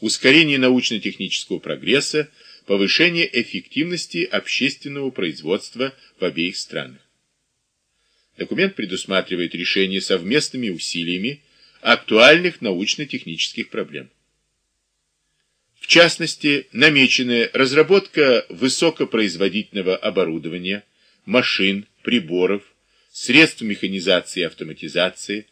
ускорение научно-технического прогресса, повышение эффективности общественного производства в обеих странах. Документ предусматривает решение совместными усилиями актуальных научно-технических проблем. В частности, намечена разработка высокопроизводительного оборудования, машин, приборов, средств механизации и автоматизации,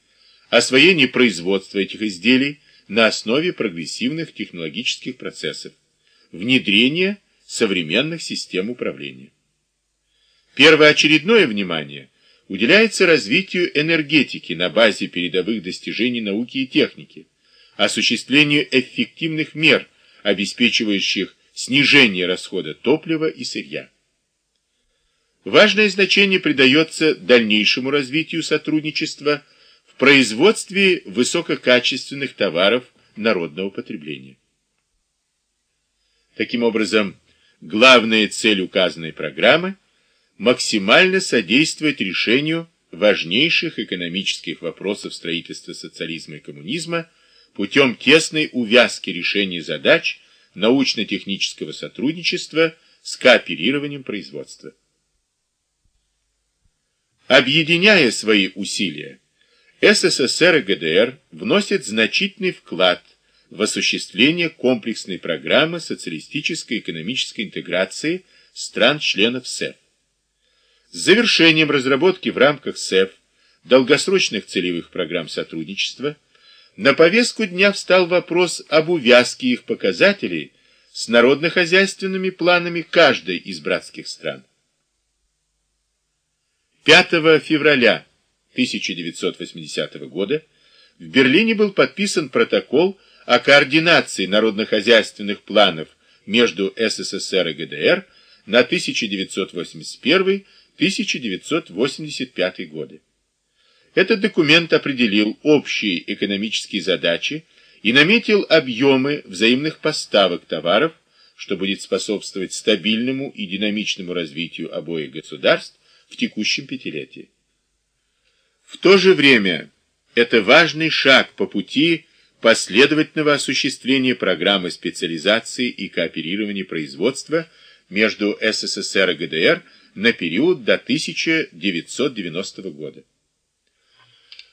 освоение производства этих изделий на основе прогрессивных технологических процессов, внедрение современных систем управления. Первоочередное внимание уделяется развитию энергетики на базе передовых достижений науки и техники, осуществлению эффективных мер, обеспечивающих снижение расхода топлива и сырья. Важное значение придается дальнейшему развитию сотрудничества производстве высококачественных товаров народного потребления. Таким образом, главная цель указанной программы – максимально содействовать решению важнейших экономических вопросов строительства социализма и коммунизма путем тесной увязки решения задач научно-технического сотрудничества с кооперированием производства. Объединяя свои усилия, СССР и ГДР вносят значительный вклад в осуществление комплексной программы социалистической экономической интеграции стран-членов СЭФ. С завершением разработки в рамках СЭФ долгосрочных целевых программ сотрудничества на повестку дня встал вопрос об увязке их показателей с народно-хозяйственными планами каждой из братских стран. 5 февраля 1980 года в Берлине был подписан протокол о координации народно-хозяйственных планов между СССР и ГДР на 1981-1985 годы. Этот документ определил общие экономические задачи и наметил объемы взаимных поставок товаров, что будет способствовать стабильному и динамичному развитию обоих государств в текущем пятилетии. То же время это важный шаг по пути последовательного осуществления программы специализации и кооперирования производства между СССР и ГДР на период до 1990 года.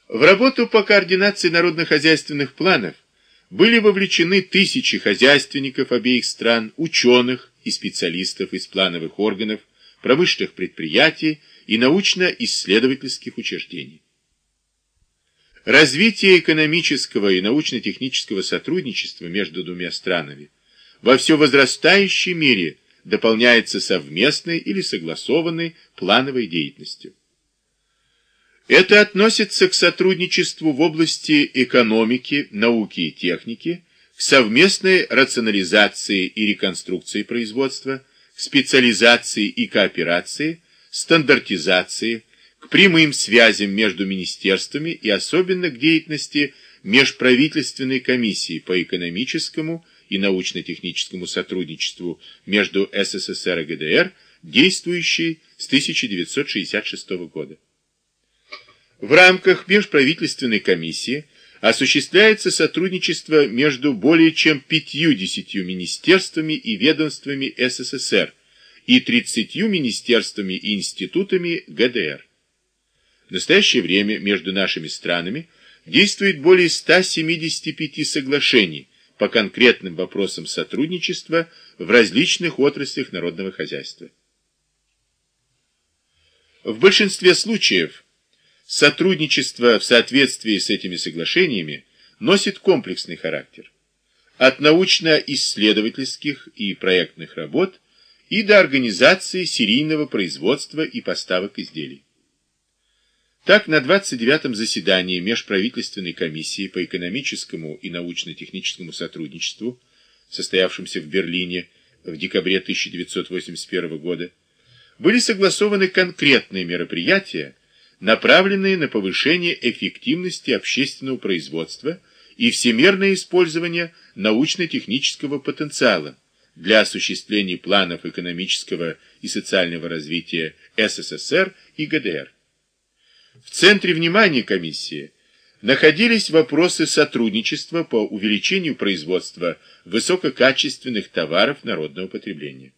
В работу по координации народно-хозяйственных планов были вовлечены тысячи хозяйственников обеих стран, ученых и специалистов из плановых органов, промышленных предприятий и научно-исследовательских учреждений. Развитие экономического и научно-технического сотрудничества между двумя странами во все возрастающей мере дополняется совместной или согласованной плановой деятельностью. Это относится к сотрудничеству в области экономики, науки и техники, к совместной рационализации и реконструкции производства, к специализации и кооперации, стандартизации, к прямым связям между министерствами и особенно к деятельности межправительственной комиссии по экономическому и научно-техническому сотрудничеству между СССР и ГДР, действующей с 1966 года. В рамках межправительственной комиссии осуществляется сотрудничество между более чем 50 министерствами и ведомствами СССР и 30 министерствами и институтами ГДР. В настоящее время между нашими странами действует более 175 соглашений по конкретным вопросам сотрудничества в различных отраслях народного хозяйства. В большинстве случаев сотрудничество в соответствии с этими соглашениями носит комплексный характер. От научно-исследовательских и проектных работ и до организации серийного производства и поставок изделий. Так, на 29-м заседании Межправительственной комиссии по экономическому и научно-техническому сотрудничеству, состоявшемся в Берлине в декабре 1981 года, были согласованы конкретные мероприятия, направленные на повышение эффективности общественного производства и всемирное использование научно-технического потенциала для осуществления планов экономического и социального развития СССР и ГДР. В центре внимания комиссии находились вопросы сотрудничества по увеличению производства высококачественных товаров народного потребления.